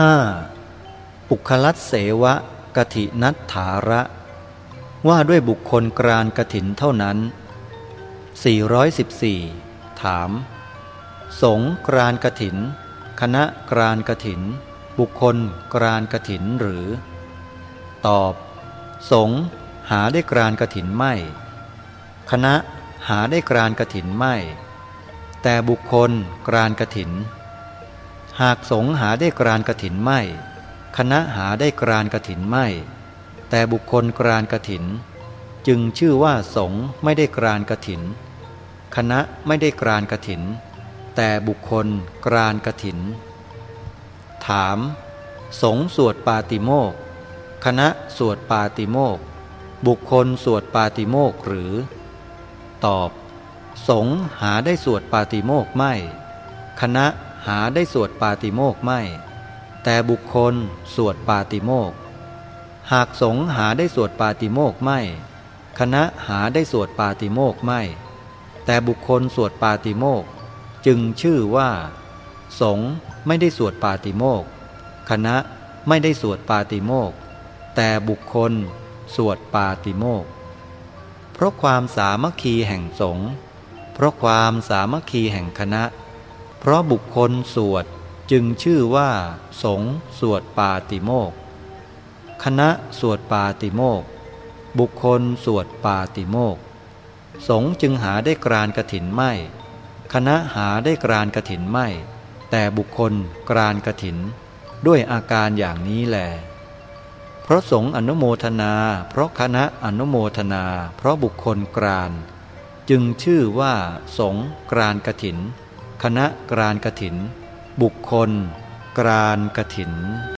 5. ปุคลัตเสวะกถินัตถาระ ว่าด้วยบุคคลกรานกถินเท่านั้น 414 ถาม สงกรานกถิน คณะกรานกถิน บุคคลกรานกถินหรือ ตอบ สงหาได้กรานกถินไม่ คณะหาได้กรานกถินไม่ แต่บุคคลกรานกถิน หากสงหาได้กรานกถินไม่ คณะหาได้กรานกถินไม่ แต่บุคคลกรานกถิน จึงชื่อว่าสงไม่ได้กรานกถิน คณะไม่ได้กรานกถิน แต่บุคคลกรานกถิน ถาม สงสวดปาติโมกคณะสวดปาติโมกบุคคลสวดปาติโมกหรือ ตอบ สงหาได้สวดปาติโมกไม่ คณะ หาได้สวดปาติโมกไม่ แต่บุคคลสวดปาติโมก หากสงหาได้สวดปาติโมกไม่ คณะหาได้สวดปาติโมกไม่ แต่บุคคลสวดปาติโมก จึงชื่อว่า สงไม่ได้สวดปาติโมก คณะไม่ได้สวดปาติโมก แต่บุคคลสวดปาติโมก เพราะความสามัคคีแห่งสงฆ์เพราะความสามัคคีแห่งคณะ เพราะบุคคลสวดจึงชื่อว่า สงสวดปาติโมกคณะสวดปาติโมกบุคคลสวดปาติโมกสงจึงหาได้กรานกระถินไม่ คณะหาได้กรานกระถินไม่ แต่บุคคลกรานกระถิน ด้วยอาการอย่างนี้แหลเพราะสงอนุโมทนา เพราะคณะอนุโมทนา เพราะบุคคลกราน จึงชื่อว่าสงกรานกระถิน คณะกรานกถิน บุคคล กรานกถิน